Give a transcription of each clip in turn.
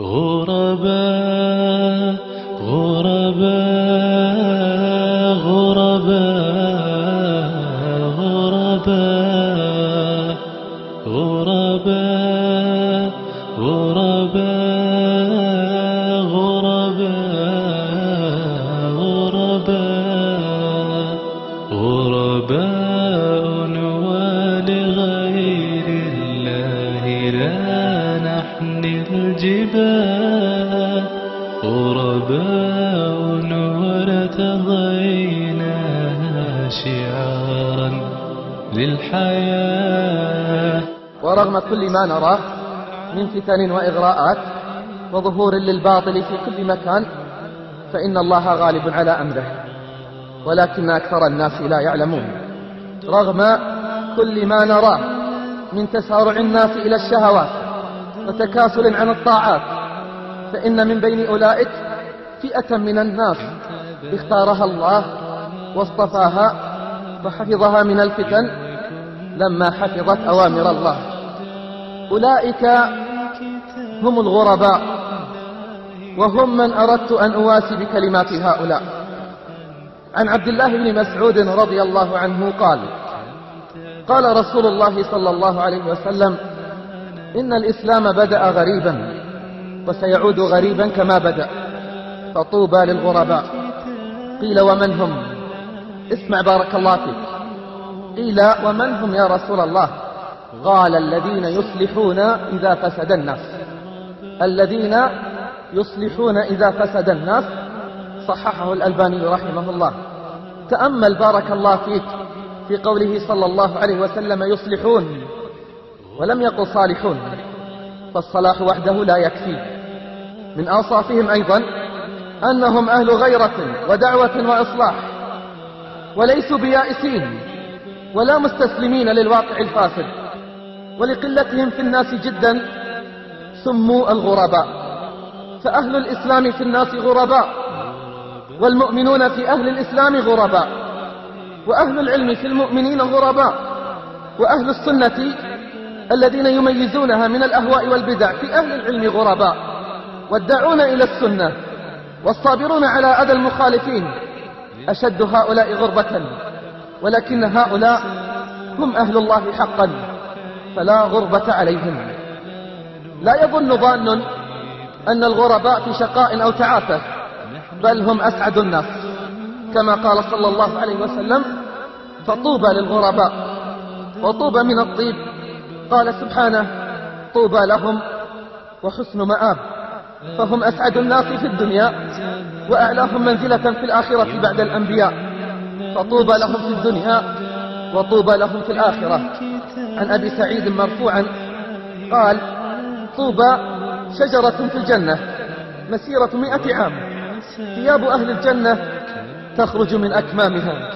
غرباء غرباء غرباء غرباء غرباء غرباء. نحمل الجبال غرباء ورتضيناها شعارا للحياة. ورغم كل ما نراه من فتن وإغراءات وظهور للباطل في كل مكان فإن الله غالب على أمره ولكن أكثر الناس لا يعلمون. رغم كل ما نراه من تسارع الناس إلى الشهوات وتكاسل عن الطاعات. فإن من بين أولئك فئة من الناس اختارها الله واصطفاها وحفظها من الفتن لما حفظت أوامر الله. أولئك هم الغرباء وهم من أردت أن أواسي بكلمات هؤلاء. عن عبد الله بن مسعود رضي الله عنه قال قال رسول الله صلى الله عليه وسلم إن الإسلام بدأ غريبا وسيعود غريبا كما بدأ. فطوبى للغرباء. قيل ومن هم؟ اسمع بارك الله فيك. قيل ومن هم يا رسول الله؟ قال الذين يصلحون إذا فسد الناس. الذين يصلحون إذا فسد الناس صححه الألباني رحمه الله. تأمل بارك الله فيك في قوله صلى الله عليه وسلم يصلحون. ولم يقل صالحون فالصلاح وحده لا يكفي. من أوصافهم أيضا أنهم أهل غيرة ودعوة وإصلاح وليسوا بيائسين ولا مستسلمين للواقع الفاسد ولقلتهم في الناس جدا سموا الغرباء. فأهل الإسلام في الناس غرباء والمؤمنون في أهل الإسلام غرباء وأهل العلم في المؤمنين غرباء وأهل السنة الذين يميزونها من الأهواء والبدع في أهل العلم غرباء والداعون إلى السنة والصابرون على أذى المخالفين أشد هؤلاء غربة ولكن هؤلاء هم أهل الله حقا فلا غربة عليهم. لا يظن ظان أن الغرباء في شقاء أو تعافى بل هم أسعد الناس. كما قال صلى الله عليه وسلم فطوبى للغرباء وطوبى من الطيب قال سبحانه طوبى لهم وحسن مآب فهم أسعد الناس في الدنيا وأعلاهم منزلة في الآخرة بعد الأنبياء فطوبى لهم في الدنيا وطوبى لهم في الآخرة. عن أبي سعيد مرفوعا قال طوبى شجرة في الجنة مسيرة مئة عام ثياب أهل الجنة تخرج من أكمامها.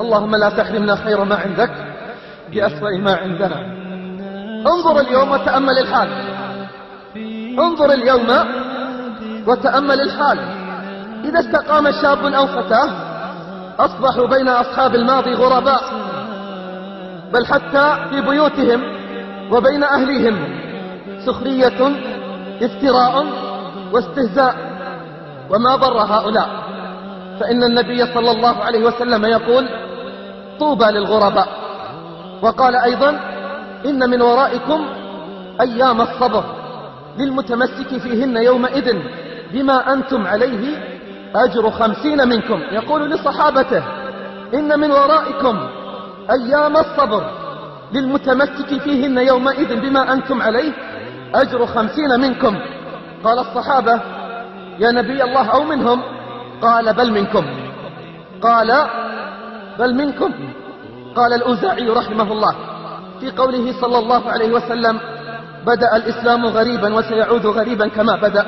اللهم لا تحرمنا خير ما عندك بأسوأ ما عندنا. انظر اليوم وتأمل الحال. انظر اليوم وتأمل الحال. إذا استقام شاب أو فتاة أصبحوا بين أصحاب الماضي غرباء. بل حتى في بيوتهم وبين أهليهم سخرية افتراء واستهزاء. وما ضر هؤلاء. فإن النبي صلى الله عليه وسلم يقول طوبى للغرباء. وقال أيضا إن من ورائكم أيام الصبر للمتمسك فيهن يومئذ بما أنتم عليه أجر خمسين منكم. يقول لصحابته إن من ورائكم أيام الصبر للمتمسك فيهن يومئذ بما أنتم عليه أجر خمسين منكم. قال الصحابة يا نبي الله أو منهم؟ قال بل منكم. قال بل منكم. قال الأوزاعي رحمه الله. في قوله صلى الله عليه وسلم بدأ الإسلام غريبا وسيعود غريبا كما بدأ.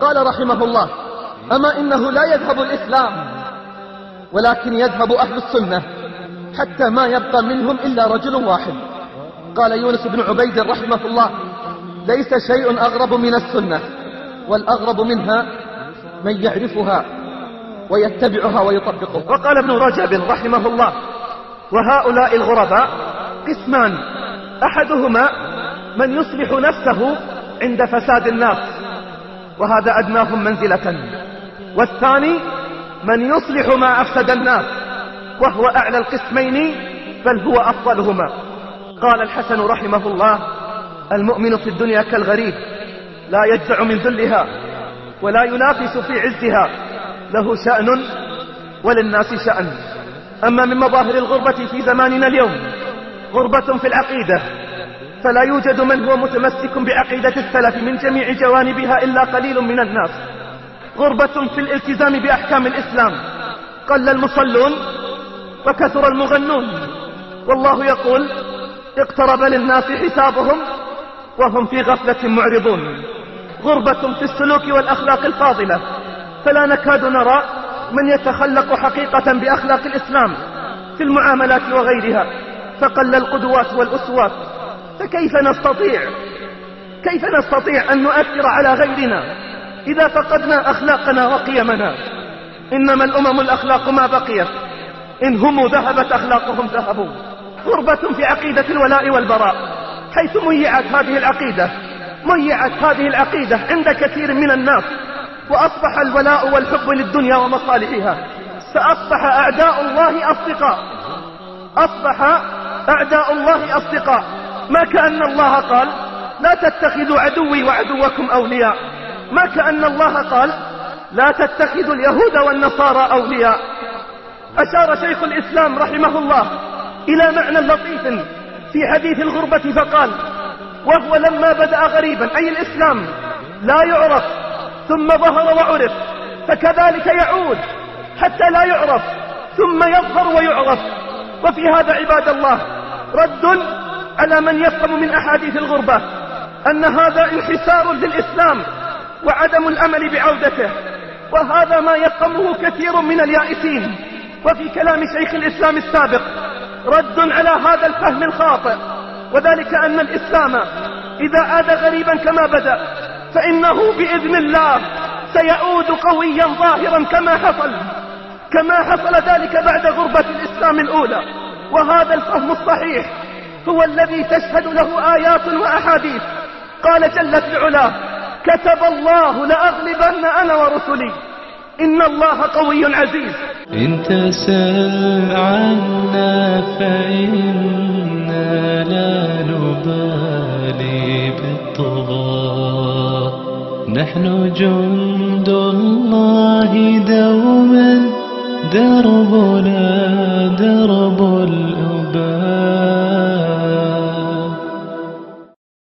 قال رحمه الله أما إنه لا يذهب الإسلام ولكن يذهب أهل السنة حتى ما يبقى منهم إلا رجل واحد. قال يونس بن عبيد رحمه الله ليس شيء أغرب من السنة والأغرب منها من يعرفها ويتبعها ويطبقها. وقال ابن رجب رحمه الله وهؤلاء الغرباء قسمان. أحدهما من يصلح نفسه عند فساد الناس وهذا أدناهم منزلة. والثاني من يصلح ما أفسد الناس وهو أعلى القسمين بل هو أفضلهما. قال الحسن رحمه الله المؤمن في الدنيا كالغريب لا يجزع من ذلها ولا ينافس في عزها. له شأن وللناس شأن. أما من مظاهر الغربة في زماننا اليوم غربة في العقيدة. فلا يوجد من هو متمسك بعقيدة السلف من جميع جوانبها إلا قليل من الناس. غربة في الالتزام بأحكام الإسلام. قل المصلون وكثر المغنون. والله يقول اقترب للناس حسابهم وهم في غفلة معرضون. غربة في السلوك والأخلاق الفاضلة. فلا نكاد نرى من يتخلق حقيقة بأخلاق الإسلام في المعاملات وغيرها. فقل القدوات والأسوات فكيف نستطيع؟ كيف نستطيع أن نؤثر على غيرنا إذا فقدنا أخلاقنا وقيمنا؟ إنما الأمم الأخلاق ما بقيت إن هم ذهبت أخلاقهم ذهبوا. غربة في عقيدة الولاء والبراء حيث ميعت هذه العقيدة. ميعت هذه العقيدة عند كثير من الناس وأصبح الولاء والحب للدنيا ومصالحها. فأصبح أعداء الله أصدقاء. أصبح أعداء الله أصدقاء. ما كأن الله قال لا تتخذوا عدوي وعدوكم أولياء. ما كأن الله قال لا تتخذوا اليهود والنصارى أولياء. أشار شيخ الإسلام رحمه الله إلى معنى لطيف في حديث الغربة فقال وهو لما بدأ غريبا أي الإسلام لا يعرف ثم ظهر وعرف فكذلك يعود حتى لا يعرف ثم يظهر ويعرف. وفي هذا عباد الله رد على من يفهم من أحاديث الغربة أن هذا انحسار للإسلام وعدم الأمل بعودته وهذا ما يفهمه كثير من اليائسين وفي كلام شيخ الإسلام السابق رد على هذا الفهم الخاطئ وذلك أن الإسلام إذا عاد غريبا كما بدأ فإنه بإذن الله سيعود قويا ظاهرا كما حصل كما حصل ذلك بعد غربة الإسلام الأولى. وهذا الفهم الصحيح هو الذي تشهد له آيات وأحاديث. قال جل في علاه كتب الله لأغلبن أنا ورسلي. إن الله قوي عزيز. إن تسل عنا فإنا لا نبالي بالطغاة. نحن جند الله دوما دربنا درب